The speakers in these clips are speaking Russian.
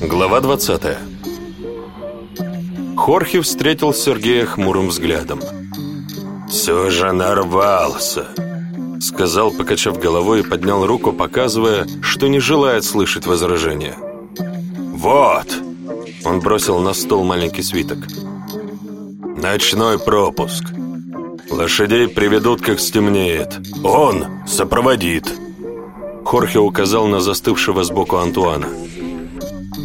Глава 20 Хорхе встретил Сергея хмурым взглядом. «Все же нарвался!» Сказал, покачав головой и поднял руку, показывая, что не желает слышать возражения. «Вот!» Он бросил на стол маленький свиток. «Ночной пропуск. Лошадей приведут, как стемнеет. Он сопроводит!» Хорхе указал на застывшего сбоку Антуана. «Антуана!»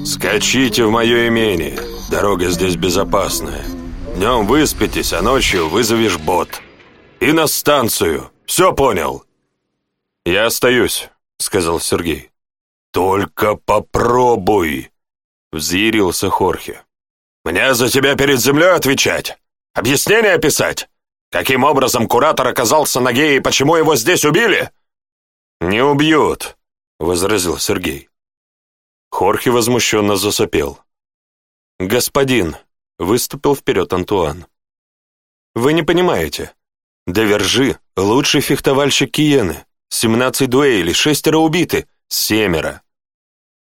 «Скачите в мое имение. Дорога здесь безопасная. Днем выспитесь, а ночью вызовешь бот. И на станцию. Все понял?» «Я остаюсь», — сказал Сергей. «Только попробуй», — взъярился Хорхе. «Мне за тебя перед землей отвечать? Объяснение писать? Каким образом куратор оказался на гее и почему его здесь убили?» «Не убьют», — возразил Сергей. Хорхе возмущенно засопел. «Господин!» — выступил вперед Антуан. «Вы не понимаете. Довержи — лучший фехтовальщик Киены. Семнадцать дуэлей, шестеро убиты, семеро».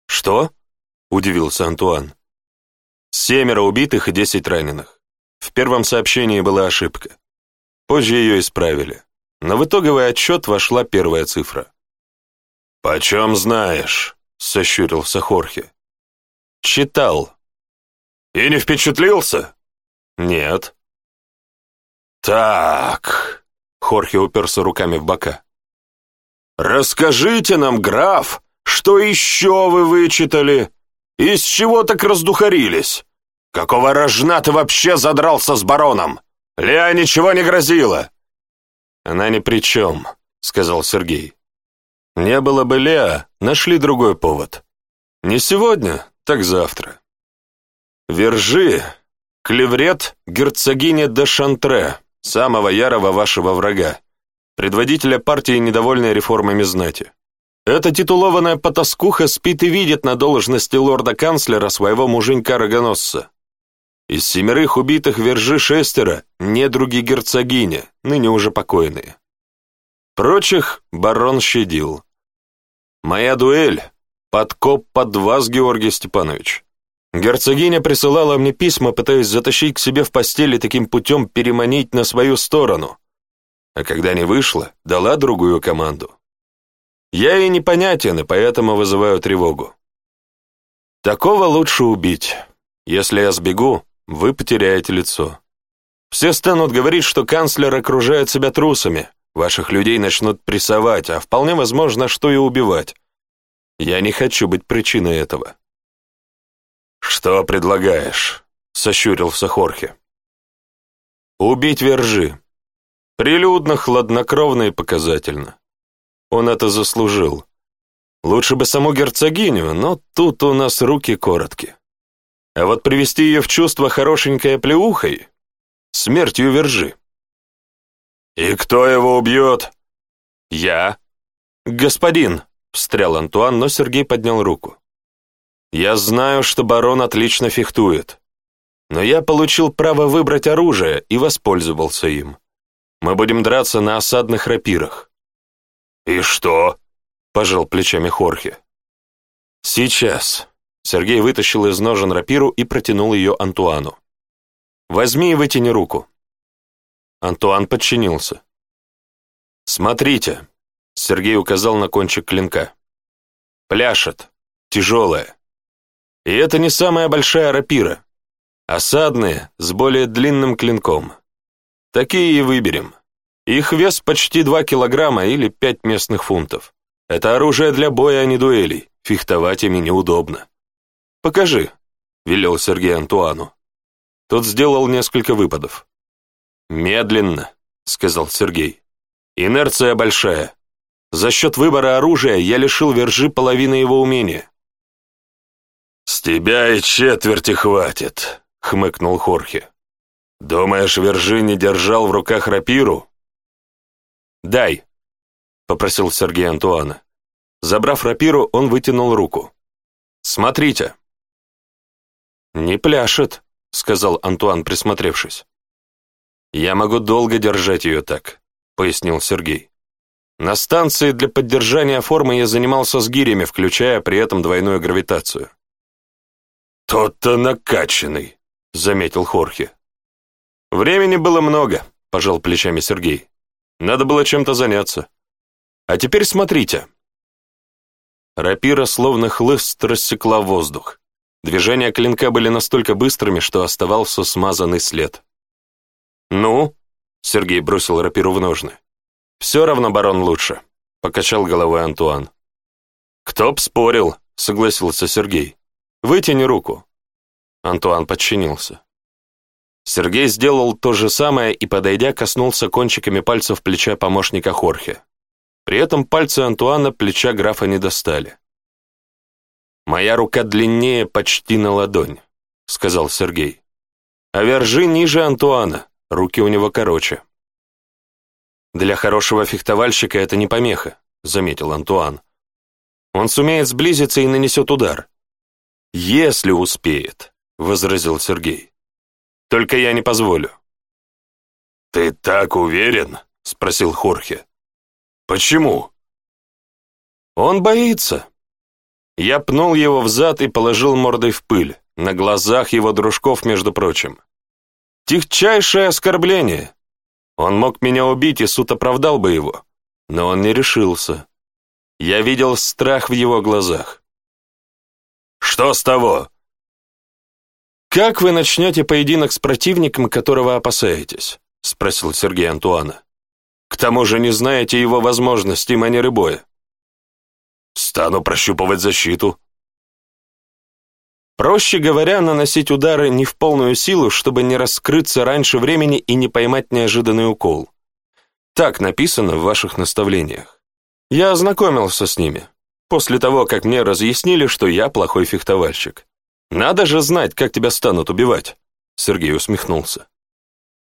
«Что?» — удивился Антуан. «Семеро убитых и десять раненых. В первом сообщении была ошибка. Позже ее исправили. Но в итоговый отчет вошла первая цифра». «Почем знаешь?» — сощурился Хорхе. «Читал». «И не впечатлился?» «Нет». «Так...» — Хорхе уперся руками в бока. «Расскажите нам, граф, что еще вы вычитали? Из чего так раздухарились? Какого рожна ты вообще задрался с бароном? Леа ничего не грозила!» «Она ни при чем», — сказал Сергей. Не было бы Леа, нашли другой повод. Не сегодня, так завтра. Вержи, клеврет герцогиня де Шантре, самого ярого вашего врага, предводителя партии, недовольной реформами знати. Эта титулованная потаскуха спит и видит на должности лорда-канцлера своего муженька-рогоносца. Из семерых убитых вержи шестеро, недруги герцогини, ныне уже покойные. Прочих барон щадил. «Моя дуэль — подкоп под вас, Георгий Степанович. Герцогиня присылала мне письма, пытаясь затащить к себе в постели таким путем переманить на свою сторону. А когда не вышло, дала другую команду. Я ей непонятен, и поэтому вызываю тревогу. Такого лучше убить. Если я сбегу, вы потеряете лицо. Все станут говорить, что канцлер окружает себя трусами, Ваших людей начнут прессовать, а вполне возможно, что и убивать. Я не хочу быть причиной этого». «Что предлагаешь?» — сощурился Хорхе. «Убить Вержи. Прилюдно, хладнокровно и показательно. Он это заслужил. Лучше бы саму герцогиню, но тут у нас руки коротки. А вот привести ее в чувство хорошенькой плеухой — смертью Вержи». «И кто его убьет?» «Я». «Господин», — встрял Антуан, но Сергей поднял руку. «Я знаю, что барон отлично фехтует. Но я получил право выбрать оружие и воспользовался им. Мы будем драться на осадных рапирах». «И что?» — пожал плечами Хорхе. «Сейчас». Сергей вытащил из ножен рапиру и протянул ее Антуану. «Возьми и вытяни руку». Антуан подчинился. «Смотрите!» — Сергей указал на кончик клинка. «Пляшет. Тяжелая. И это не самая большая рапира. Осадные, с более длинным клинком. Такие и выберем. Их вес почти два килограмма или пять местных фунтов. Это оружие для боя, а не дуэлей. Фехтовать ими неудобно. Покажи», — велел Сергей Антуану. Тот сделал несколько выпадов. «Медленно», — сказал Сергей. «Инерция большая. За счет выбора оружия я лишил Вержи половины его умения». «С тебя и четверти хватит», — хмыкнул Хорхе. «Думаешь, Вержи не держал в руках рапиру?» «Дай», — попросил Сергей Антуана. Забрав рапиру, он вытянул руку. «Смотрите». «Не пляшет», — сказал Антуан, присмотревшись. «Я могу долго держать ее так», — пояснил Сергей. «На станции для поддержания формы я занимался с гирями, включая при этом двойную гравитацию». «Тот-то накачанный», — заметил Хорхе. «Времени было много», — пожал плечами Сергей. «Надо было чем-то заняться. А теперь смотрите». Рапира словно хлыст рассекла воздух. Движения клинка были настолько быстрыми, что оставался смазанный след. «Ну?» — Сергей бросил рапиру в ножны. «Все равно барон лучше», — покачал головой Антуан. «Кто б спорил?» — согласился Сергей. «Вытяни руку». Антуан подчинился. Сергей сделал то же самое и, подойдя, коснулся кончиками пальцев плеча помощника Хорхе. При этом пальцы Антуана плеча графа не достали. «Моя рука длиннее почти на ладонь», — сказал Сергей. «А вержи ниже Антуана руки у него короче. «Для хорошего фехтовальщика это не помеха», — заметил Антуан. «Он сумеет сблизиться и нанесет удар». «Если успеет», — возразил Сергей. «Только я не позволю». «Ты так уверен?» — спросил Хорхе. «Почему?» «Он боится». Я пнул его в зад и положил мордой в пыль, на глазах его дружков, между прочим. Тихчайшее оскорбление. Он мог меня убить, и суд оправдал бы его. Но он не решился. Я видел страх в его глазах. «Что с того?» «Как вы начнете поединок с противником, которого опасаетесь?» — спросил Сергей Антуана. «К тому же не знаете его возможностей и манеры боя». «Стану прощупывать защиту», Проще говоря, наносить удары не в полную силу, чтобы не раскрыться раньше времени и не поймать неожиданный укол. Так написано в ваших наставлениях. Я ознакомился с ними, после того, как мне разъяснили, что я плохой фехтовальщик. Надо же знать, как тебя станут убивать, Сергей усмехнулся.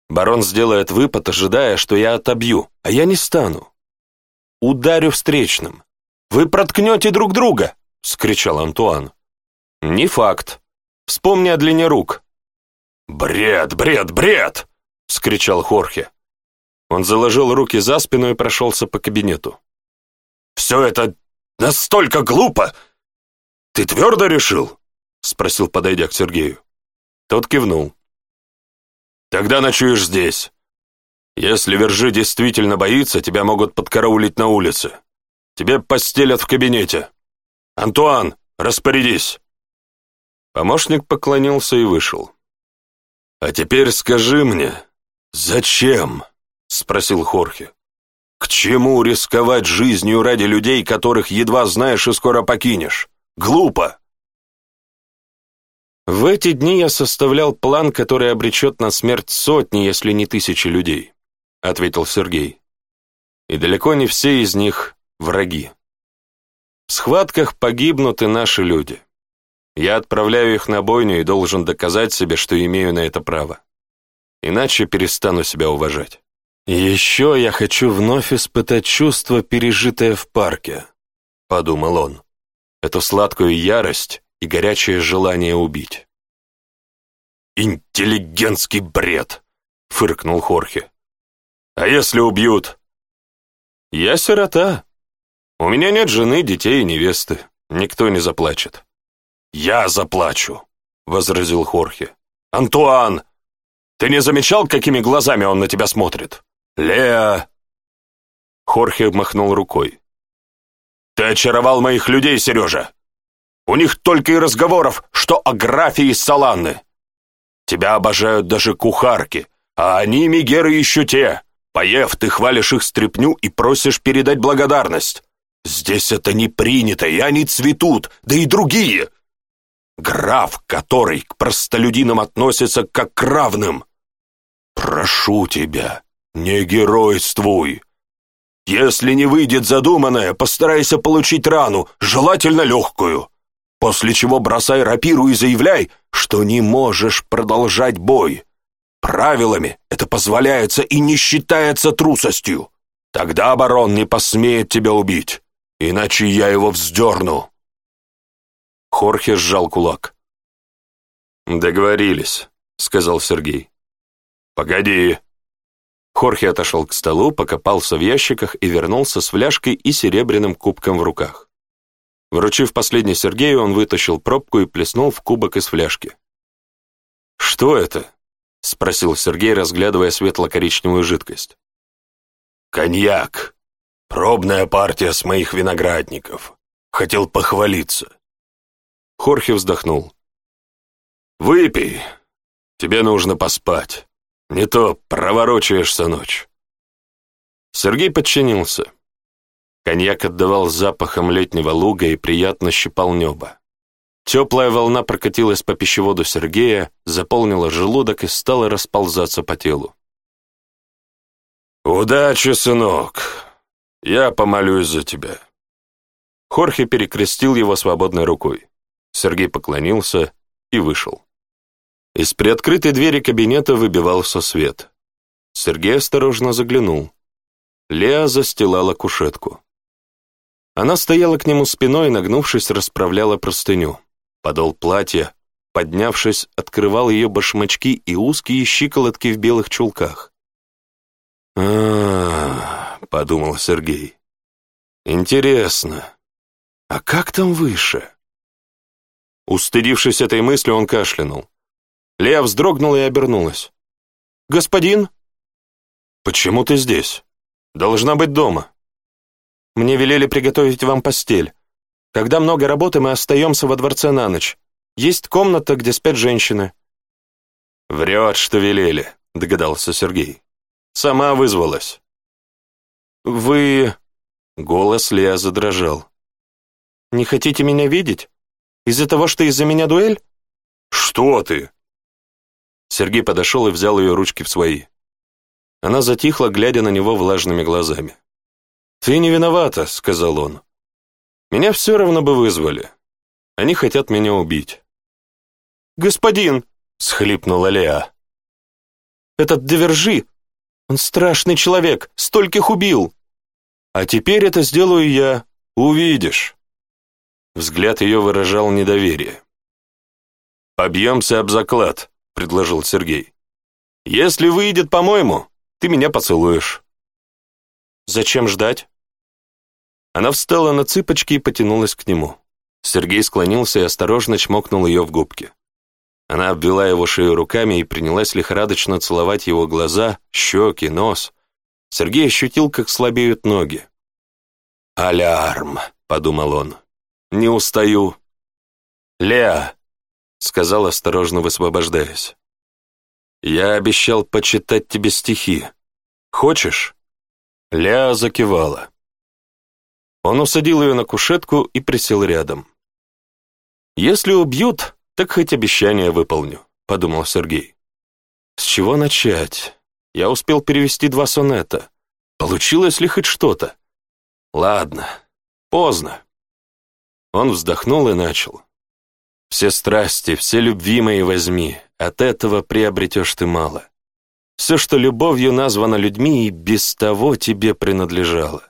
Барон сделает выпад, ожидая, что я отобью, а я не стану. Ударю встречным. Вы проткнете друг друга, скричал Антуан. Не факт. Вспомни о длине рук. Бред, бред, бред! вскричал Хорхе. Он заложил руки за спину и прошелся по кабинету. «Все это настолько глупо! Ты твердо решил?» — спросил, подойдя к Сергею. Тот кивнул. «Тогда ночуешь здесь. Если Вержи действительно боится, тебя могут подкараулить на улице. Тебе постелят в кабинете. Антуан, распорядись!» Помощник поклонился и вышел. «А теперь скажи мне, зачем?» — спросил Хорхе. «К чему рисковать жизнью ради людей, которых едва знаешь и скоро покинешь? Глупо!» В эти дни я составлял план, который обречет на смерть сотни, если не тысячи людей, ответил Сергей. И далеко не все из них враги. В схватках погибнут и наши люди. Я отправляю их на бойню и должен доказать себе, что имею на это право. Иначе перестану себя уважать. «Еще я хочу вновь испытать чувство, пережитое в парке», — подумал он. «Эту сладкую ярость и горячее желание убить». «Интеллигентский бред!» — фыркнул Хорхе. «А если убьют?» «Я сирота. У меня нет жены, детей и невесты. Никто не заплачет». «Я заплачу», — возразил Хорхе. «Антуан, ты не замечал, какими глазами он на тебя смотрит? Леа...» Хорхе махнул рукой. «Ты очаровал моих людей, Сережа! У них только и разговоров, что о графе из Саланы. Тебя обожают даже кухарки, а они, мигеры, еще те. Поев, ты хвалишь их стряпню и просишь передать благодарность. Здесь это не принято, и они цветут, да и другие. Граф, который к простолюдинам относится как к равным. Прошу тебя, не геройствуй. Если не выйдет задуманное, постарайся получить рану, желательно легкую. После чего бросай рапиру и заявляй, что не можешь продолжать бой. Правилами это позволяется и не считается трусостью. Тогда барон не посмеет тебя убить, иначе я его вздерну. Хорхе сжал кулак. «Договорились», — сказал Сергей. «Погоди». Хорхе отошел к столу, покопался в ящиках и вернулся с фляжкой и серебряным кубком в руках. Вручив последний Сергею, он вытащил пробку и плеснул в кубок из фляжки. «Что это?» — спросил Сергей, разглядывая светло-коричневую жидкость. «Коньяк. Пробная партия с моих виноградников. Хотел похвалиться. Хорхе вздохнул. «Выпей. Тебе нужно поспать. Не то проворочаешься ночь». Сергей подчинился. Коньяк отдавал запахом летнего луга и приятно щипал небо. Теплая волна прокатилась по пищеводу Сергея, заполнила желудок и стала расползаться по телу. «Удачи, сынок! Я помолюсь за тебя!» Хорхе перекрестил его свободной рукой. Сергей поклонился и вышел. Из приоткрытой двери кабинета выбивался свет. Сергей осторожно заглянул. Леа застилала кушетку. Она стояла к нему спиной и, нагнувшись, расправляла простыню. Подол платья, поднявшись, открывал ее башмачки и узкие щиколотки в белых чулках. -а подумал Сергей. «Интересно, а как там выше?» Устыдившись этой мысли, он кашлянул. Лея вздрогнула и обернулась. «Господин?» «Почему ты здесь? Должна быть дома». «Мне велели приготовить вам постель. Когда много работы, мы остаемся во дворце на ночь. Есть комната, где спят женщины». «Врет, что велели», — догадался Сергей. «Сама вызвалась». «Вы...» — голос Лея задрожал. «Не хотите меня видеть?» Из-за того, что из-за меня дуэль? Что ты? Сергей подошел и взял ее ручки в свои. Она затихла, глядя на него влажными глазами. «Ты не виновата», — сказал он. «Меня все равно бы вызвали. Они хотят меня убить». «Господин!» — схлипнула Леа. «Этот Девержи! Он страшный человек, стольких убил! А теперь это сделаю я, увидишь!» Взгляд ее выражал недоверие. «Побьемся об заклад», — предложил Сергей. «Если выйдет, по-моему, ты меня поцелуешь». «Зачем ждать?» Она встала на цыпочки и потянулась к нему. Сергей склонился и осторожно чмокнул ее в губки. Она обвела его шею руками и принялась лихорадочно целовать его глаза, щеки, нос. Сергей ощутил, как слабеют ноги. «Алярм», — подумал он не устаю». «Леа», — сказал, осторожно высвобождаясь, — «я обещал почитать тебе стихи. Хочешь?» Леа закивала. Он усадил ее на кушетку и присел рядом. «Если убьют, так хоть обещание выполню», — подумал Сергей. «С чего начать? Я успел перевести два сонета. Получилось ли хоть что-то? Ладно, поздно». Он вздохнул и начал. «Все страсти, все любви мои возьми, от этого приобретешь ты мало. Все, что любовью названо людьми, и без того тебе принадлежало.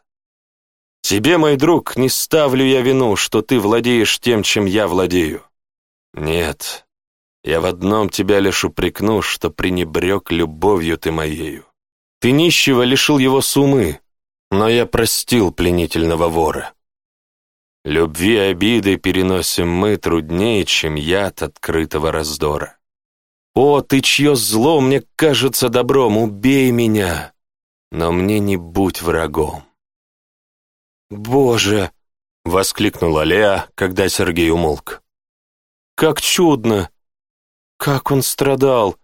Тебе, мой друг, не ставлю я вину, что ты владеешь тем, чем я владею. Нет, я в одном тебя лишь упрекну, что пренебрег любовью ты моею. Ты нищего лишил его сумы, но я простил пленительного вора». Любви обиды переносим мы труднее, чем яд открытого раздора. О, ты чье зло мне кажется добром, убей меня, но мне не будь врагом. Боже, — воскликнула Леа, когда Сергей умолк. «Как чудно! Как он страдал!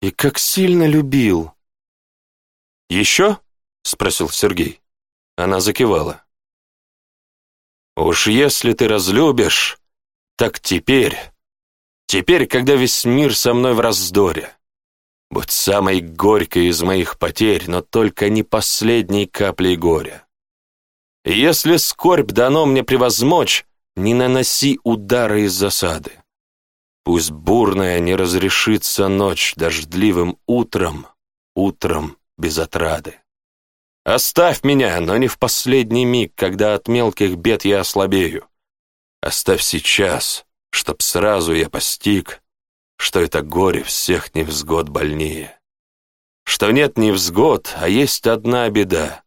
И как сильно любил!» «Еще?» — спросил Сергей. Она закивала. Уж если ты разлюбишь, так теперь, теперь, когда весь мир со мной в раздоре, будь самой горькой из моих потерь, но только не последней каплей горя. И если скорбь дано мне превозмочь, не наноси удары из засады. Пусть бурная не разрешится ночь дождливым утром, утром без отрады. Оставь меня, но не в последний миг, когда от мелких бед я ослабею. Оставь сейчас, чтоб сразу я постиг, что это горе всех невзгод больнее. Что нет невзгод, а есть одна беда.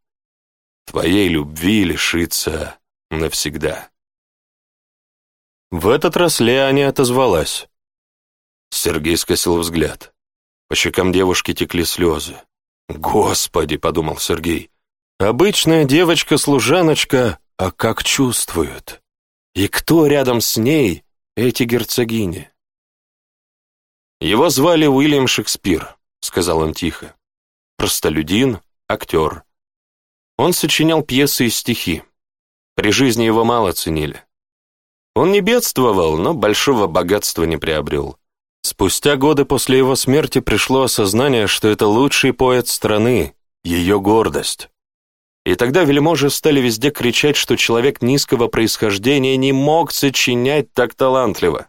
Твоей любви лишиться навсегда. В этот раз Леоне отозвалась. Сергей скосил взгляд. По щекам девушки текли слезы. «Господи!» — подумал Сергей. «Обычная девочка-служаночка, а как чувствует? И кто рядом с ней эти герцогини?» «Его звали Уильям Шекспир», — сказал он тихо. «Простолюдин, актер. Он сочинял пьесы и стихи. При жизни его мало ценили. Он не бедствовал, но большого богатства не приобрел. Спустя годы после его смерти пришло осознание, что это лучший поэт страны, ее гордость. И тогда вельможи стали везде кричать, что человек низкого происхождения не мог сочинять так талантливо,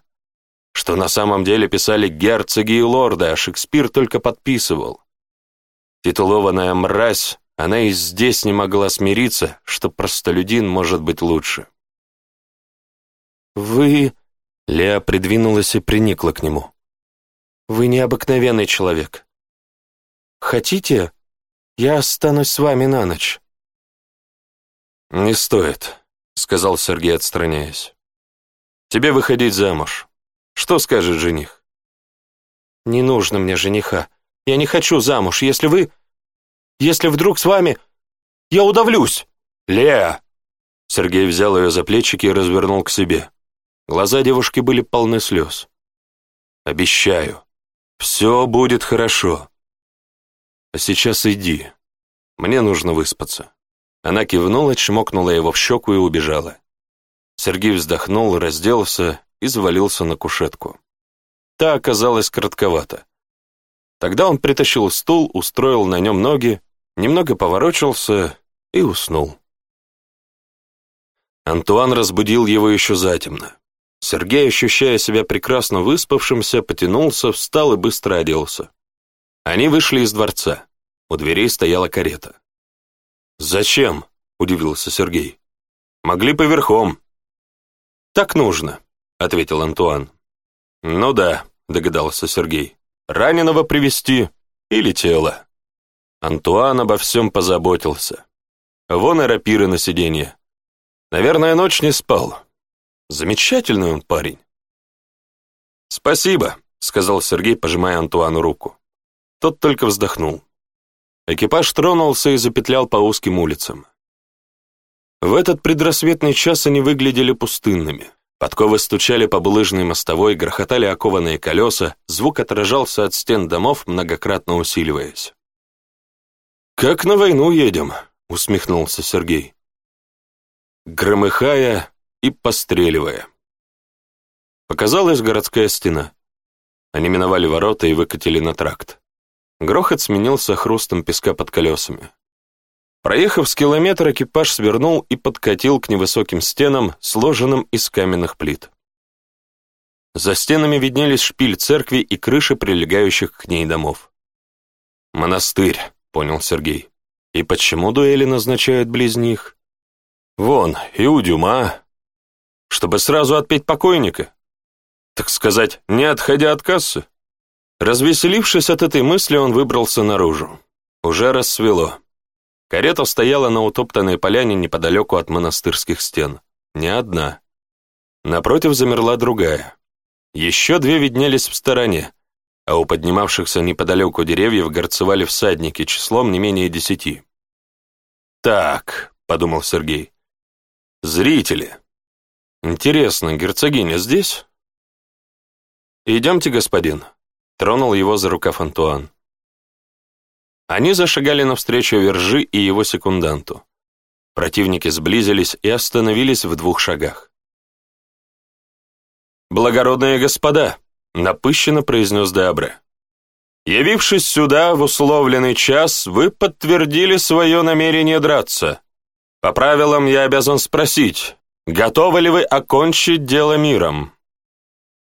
что на самом деле писали герцоги и лорды, а Шекспир только подписывал. Титулованная мразь, она и здесь не могла смириться, что простолюдин может быть лучше. «Вы...» Леа придвинулась и приникла к нему. Вы необыкновенный человек. Хотите, я останусь с вами на ночь?» «Не стоит», — сказал Сергей, отстраняясь. «Тебе выходить замуж. Что скажет жених?» «Не нужно мне жениха. Я не хочу замуж. Если вы... Если вдруг с вами... Я удавлюсь!» «Леа!» Сергей взял ее за плечики и развернул к себе. Глаза девушки были полны слез. «Обещаю, все будет хорошо. А сейчас иди. Мне нужно выспаться. Она кивнула, чмокнула его в щеку и убежала. Сергей вздохнул, разделся и завалился на кушетку. Та оказалась коротковата. Тогда он притащил стул, устроил на нем ноги, немного поворочился и уснул. Антуан разбудил его еще затемно. Сергей, ощущая себя прекрасно выспавшимся, потянулся, встал и быстро оделся. Они вышли из дворца. У дверей стояла карета. «Зачем?» — удивился Сергей. «Могли поверхом. «Так нужно», — ответил Антуан. «Ну да», — догадался Сергей. «Раненого привести или тело?» Антуан обо всем позаботился. Вон и рапиры на сиденье. Наверное, ночь не спал. Замечательный он парень. Спасибо, сказал Сергей, пожимая Антуану руку. Тот только вздохнул. Экипаж тронулся и запетлял по узким улицам. В этот предрассветный час они выглядели пустынными. Подковы стучали по булыжной мостовой, грохотали окованные колеса, звук отражался от стен домов, многократно усиливаясь. «Как на войну едем», — усмехнулся Сергей. Громыхая, и постреливая. Показалась городская стена. Они миновали ворота и выкатили на тракт. Грохот сменился хрустом песка под колесами. Проехав с километра, экипаж свернул и подкатил к невысоким стенам, сложенным из каменных плит. За стенами виднелись шпиль церкви и крыши прилегающих к ней домов. «Монастырь», — понял Сергей. «И почему дуэли назначают близ них?» «Вон, и у Дюма, чтобы сразу отпеть покойника? Так сказать, не отходя от кассы? Развеселившись от этой мысли, он выбрался наружу. Уже рассвело. Карета стояла на утоптанной поляне неподалеку от монастырских стен. Не одна. Напротив замерла другая. Еще две виднелись в стороне, а у поднимавшихся неподалеку деревьев горцевали всадники числом не менее десяти. «Так», — подумал Сергей, — «зрители». «Интересно, герцогиня здесь?» «Идемте, господин», — тронул его за рукав Антуан. Они зашагали навстречу Вержи и его секунданту. Противники сблизились и остановились в двух шагах. «Благородные господа!» — напыщенно произнес Деабре. «Явившись сюда в условленный час, вы подтвердили свое намерение драться. По правилам я обязан спросить, Готовы ли вы окончить дело миром?»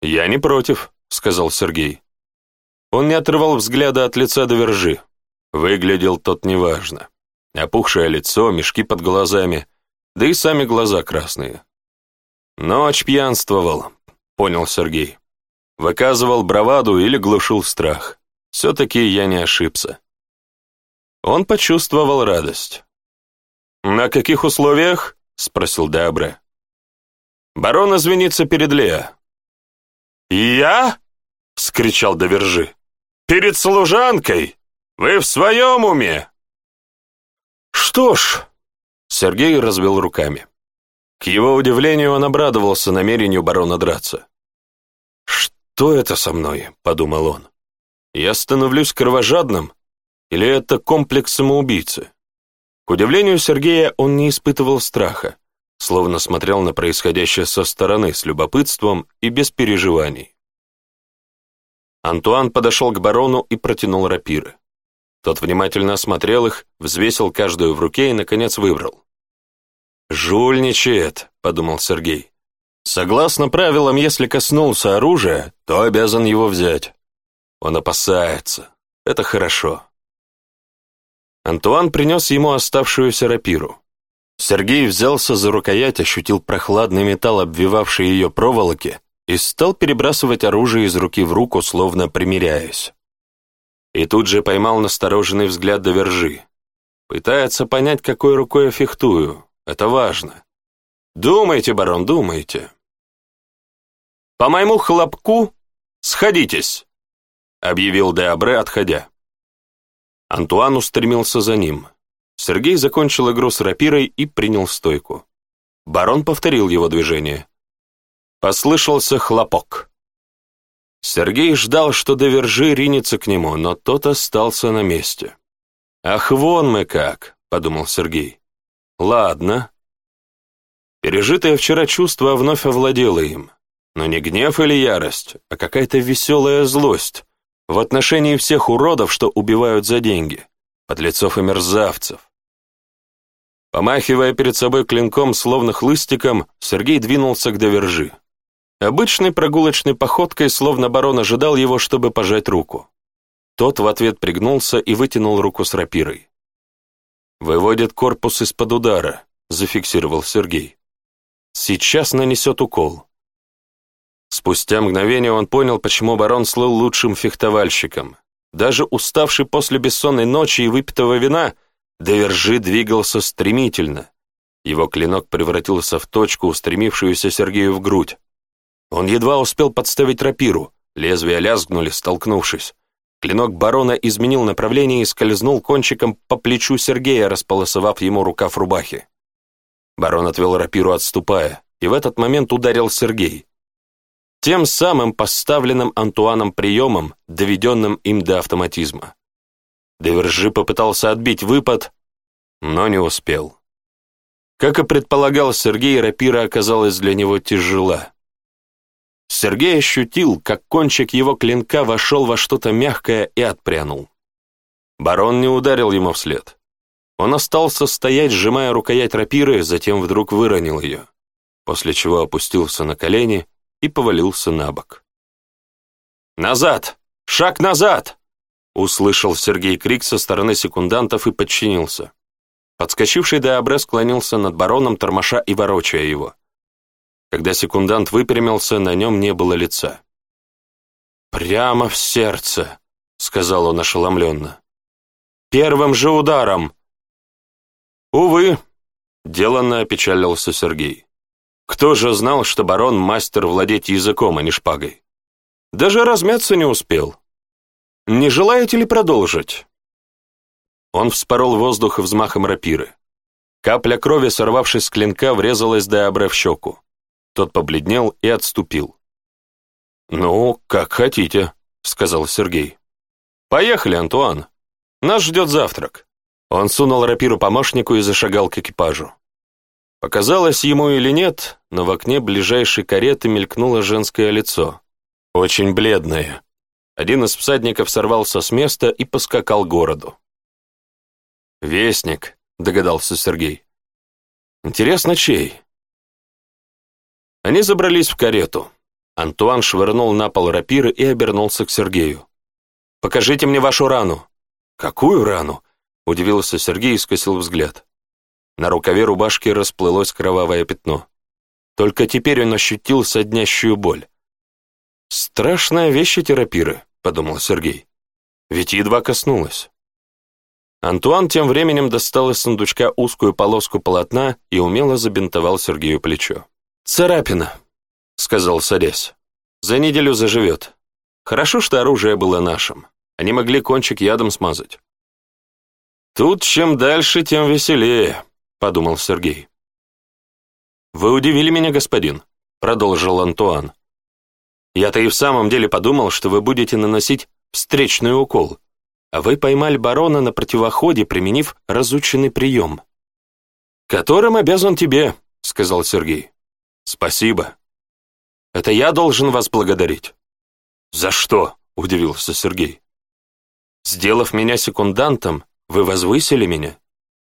«Я не против», — сказал Сергей. Он не отрывал взгляда от лица до вержи. Выглядел тот неважно. Опухшее лицо, мешки под глазами, да и сами глаза красные. «Ночь пьянствовал», — понял Сергей. Выказывал браваду или глушил страх. Все-таки я не ошибся. Он почувствовал радость. «На каких условиях?» — спросил Дабре. Барон извинится перед Лео». «Я?» — скричал Довержи. «Перед служанкой? Вы в своем уме?» «Что ж...» — Сергей развел руками. К его удивлению, он обрадовался намерению барона драться. «Что это со мной?» — подумал он. «Я становлюсь кровожадным? Или это комплекс самоубийцы?» К удивлению Сергея, он не испытывал страха словно смотрел на происходящее со стороны с любопытством и без переживаний. Антуан подошел к барону и протянул рапиры. Тот внимательно осмотрел их, взвесил каждую в руке и, наконец, выбрал. «Жульничает», — подумал Сергей. «Согласно правилам, если коснулся оружия, то обязан его взять. Он опасается. Это хорошо». Антуан принес ему оставшуюся рапиру. Сергей взялся за рукоять, ощутил прохладный металл, обвивавший ее проволоки, и стал перебрасывать оружие из руки в руку, словно примиряясь. И тут же поймал настороженный взгляд до вержи. Пытается понять, какой рукой я фехтую. Это важно. Думайте, барон, думайте. По моему хлопку сходитесь, объявил Деабре, отходя. Антуан устремился за ним. Сергей закончил игру с рапирой и принял стойку. Барон повторил его движение. Послышался хлопок. Сергей ждал, что Довержи ринется к нему, но тот остался на месте. «Ах, вон мы как!» — подумал Сергей. «Ладно». Пережитое вчера чувство вновь овладело им. Но не гнев или ярость, а какая-то веселая злость в отношении всех уродов, что убивают за деньги, подлецов и мерзавцев, Помахивая перед собой клинком, словно хлыстиком, Сергей двинулся к довержи. Обычной прогулочной походкой, словно барон ожидал его, чтобы пожать руку. Тот в ответ пригнулся и вытянул руку с рапирой. «Выводит корпус из-под удара», — зафиксировал Сергей. «Сейчас нанесет укол». Спустя мгновение он понял, почему барон слыл лучшим фехтовальщиком. Даже уставший после бессонной ночи и выпитого вина — Довержи двигался стремительно. Его клинок превратился в точку, устремившуюся Сергею в грудь. Он едва успел подставить рапиру, лезвия лязгнули, столкнувшись. Клинок барона изменил направление и скользнул кончиком по плечу Сергея, располосовав ему рукав рубахи. Барон отвел рапиру, отступая, и в этот момент ударил Сергей. Тем самым поставленным Антуаном приемом, доведенным им до автоматизма. Девержи попытался отбить выпад, но не успел. Как и предполагал Сергей, рапира оказалась для него тяжела. Сергей ощутил, как кончик его клинка вошел во что-то мягкое и отпрянул. Барон не ударил ему вслед. Он остался стоять, сжимая рукоять рапиры, затем вдруг выронил ее, после чего опустился на колени и повалился на бок. «Назад! Шаг назад!» Услышал Сергей крик со стороны секундантов и подчинился. Подскочивший Деабре склонился над бароном, тормоша и ворочая его. Когда секундант выпрямился, на нем не было лица. «Прямо в сердце», — сказал он ошеломленно. «Первым же ударом!» «Увы», — деланно опечалился Сергей. «Кто же знал, что барон — мастер владеть языком, а не шпагой?» «Даже размяться не успел». Не желаете ли продолжить?» Он вспорол воздух взмахом рапиры. Капля крови, сорвавшись с клинка, врезалась до Деабре в щеку. Тот побледнел и отступил. «Ну, как хотите», — сказал Сергей. «Поехали, Антуан. Нас ждет завтрак». Он сунул рапиру помощнику и зашагал к экипажу. Показалось ему или нет, но в окне ближайшей кареты мелькнуло женское лицо. Очень бледное, один из всадников сорвался с места и поскакал к городу. «Вестник», — догадался Сергей. «Интересно, чей?» Они забрались в карету. Антуан швырнул на пол рапиры и обернулся к Сергею. «Покажите мне вашу рану». «Какую рану?» — удивился Сергей и скосил взгляд. На рукаве рубашки расплылось кровавое пятно. Только теперь он ощутил соднящую боль. Страшная вещь эти рапиры. — подумал Сергей. «Ведь едва коснулась». Антуан тем временем достал из сундучка узкую полоску полотна и умело забинтовал Сергею плечо. «Царапина», — сказал Сарес. «За неделю заживет. Хорошо, что оружие было нашим. Они могли кончик ядом смазать». «Тут чем дальше, тем веселее», — подумал Сергей. «Вы удивили меня, господин», — продолжил Антуан. Я-то и в самом деле подумал, что вы будете наносить встречный укол. А вы поймали барона на противоходе, применив разученный прием. «Которым обязан тебе», — сказал Сергей. «Спасибо». «Это я должен вас благодарить». «За что?» — удивился Сергей. «Сделав меня секундантом, вы возвысили меня.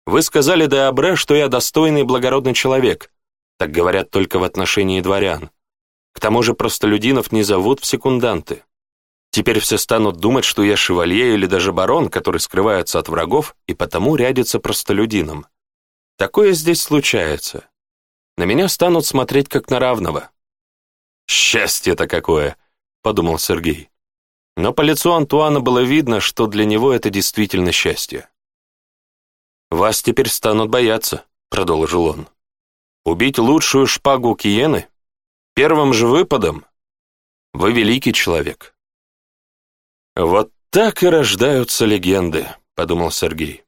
Вы сказали Деабре, что я достойный и благородный человек. Так говорят только в отношении дворян. К тому же простолюдинов не зовут в секунданты. Теперь все станут думать, что я шевалье или даже барон, который скрывается от врагов и потому рядится простолюдином. Такое здесь случается. На меня станут смотреть как на равного. «Счастье-то какое!» — подумал Сергей. Но по лицу Антуана было видно, что для него это действительно счастье. «Вас теперь станут бояться», — продолжил он. «Убить лучшую шпагу Киены Первым же выпадом вы великий человек. Вот так и рождаются легенды, подумал Сергей.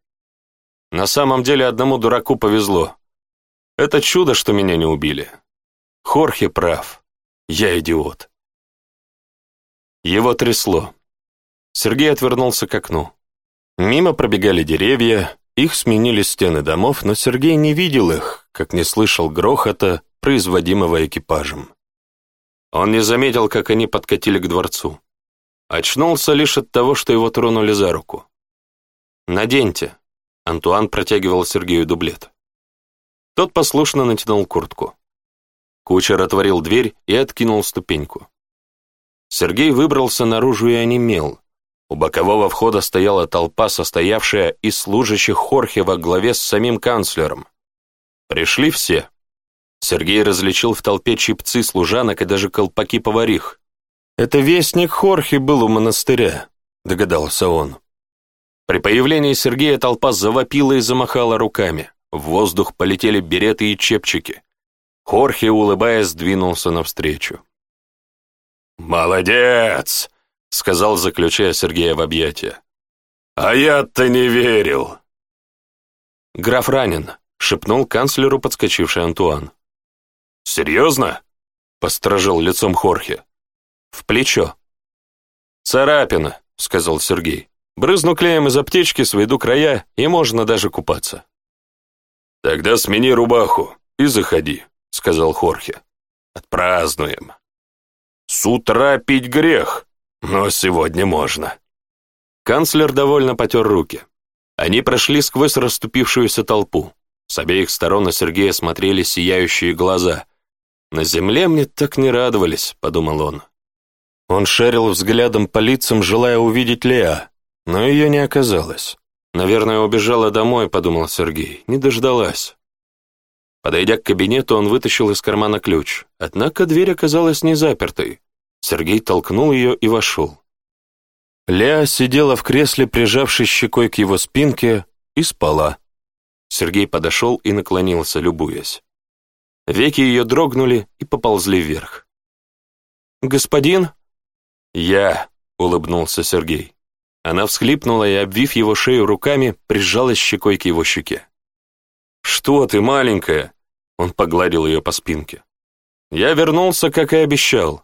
На самом деле одному дураку повезло. Это чудо, что меня не убили. Хорхе прав. Я идиот. Его трясло. Сергей отвернулся к окну. Мимо пробегали деревья, их сменили стены домов, но Сергей не видел их, как не слышал грохота, производимого экипажем. Он не заметил, как они подкатили к дворцу. Очнулся лишь от того, что его тронули за руку. «Наденьте», — Антуан протягивал Сергею дублет. Тот послушно натянул куртку. Кучер отворил дверь и откинул ступеньку. Сергей выбрался наружу и онемел. У бокового входа стояла толпа, состоявшая из служащих Хорхе во главе с самим канцлером. Пришли все. Сергей различил в толпе чипцы служанок и даже колпаки поварих. «Это вестник Хорхи был у монастыря», — догадался он. При появлении Сергея толпа завопила и замахала руками. В воздух полетели береты и чепчики. Хорхе, улыбаясь, двинулся навстречу. «Молодец!» — сказал, заключая Сергея в объятия. «А я-то не верил!» «Граф ранен», — шепнул канцлеру подскочивший Антуан. «Серьезно?» — посторожил лицом Хорхе. «В плечо». «Царапина», — сказал Сергей. «Брызну клеем из аптечки, сведу края, и можно даже купаться». «Тогда смени рубаху и заходи», — сказал Хорхе. «Отпразднуем». «С утра пить грех, но сегодня можно». Канцлер довольно потер руки. Они прошли сквозь расступившуюся толпу. С обеих сторон на Сергея смотрели сияющие глаза — «На земле мне так не радовались», — подумал он. Он шарил взглядом по лицам, желая увидеть Леа, но ее не оказалось. «Наверное, убежала домой», — подумал Сергей, — не дождалась. Подойдя к кабинету, он вытащил из кармана ключ, однако дверь оказалась не запертой. Сергей толкнул ее и вошел. Леа сидела в кресле, прижавшись щекой к его спинке, и спала. Сергей подошел и наклонился, любуясь. Веки ее дрогнули и поползли вверх. «Господин?» «Я», — улыбнулся Сергей. Она всхлипнула и, обвив его шею руками, прижалась щекой к его щеке. «Что ты, маленькая?» Он погладил ее по спинке. «Я вернулся, как и обещал».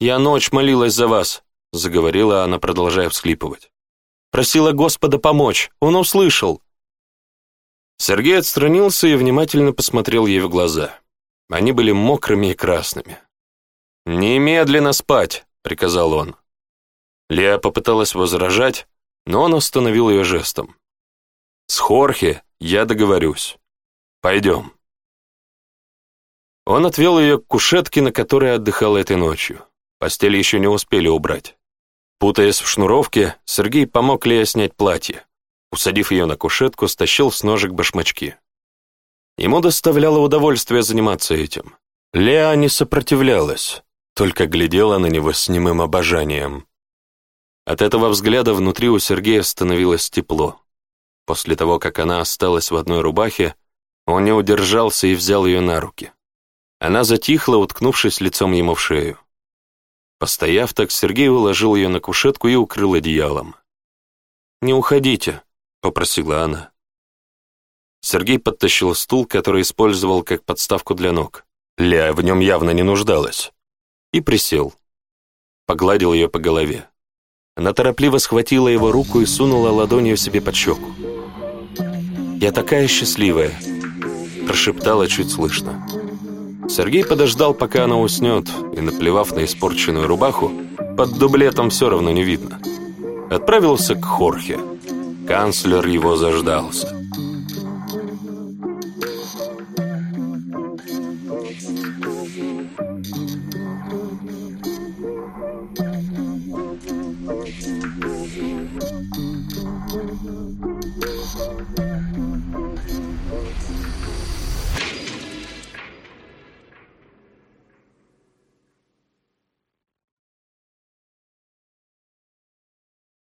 «Я ночь молилась за вас», — заговорила она, продолжая всхлипывать. «Просила Господа помочь, он услышал. Сергей отстранился и внимательно посмотрел ей в глаза. Они были мокрыми и красными. «Немедленно спать!» — приказал он. Леа попыталась возражать, но он остановил ее жестом. «С Хорхе я договорюсь. Пойдем». Он отвел ее к кушетке, на которой отдыхал этой ночью. Постель еще не успели убрать. Путаясь в шнуровке, Сергей помог Лея снять платье. Усадив ее на кушетку, стащил с ножек башмачки. Ему доставляло удовольствие заниматься этим. Леа не сопротивлялась, только глядела на него с немым обожанием. От этого взгляда внутри у Сергея становилось тепло. После того, как она осталась в одной рубахе, он не удержался и взял ее на руки. Она затихла, уткнувшись лицом ему в шею. Постояв так, Сергей уложил ее на кушетку и укрыл одеялом. «Не уходите», — попросила она. Сергей подтащил стул, который использовал как подставку для ног. Ля в нем явно не нуждалась. И присел. Погладил ее по голове. Она торопливо схватила его руку и сунула ладонью себе под щеку. «Я такая счастливая!» Прошептала чуть слышно. Сергей подождал, пока она уснет, и, наплевав на испорченную рубаху, под дублетом все равно не видно. Отправился к Хорхе. Канцлер его заждался.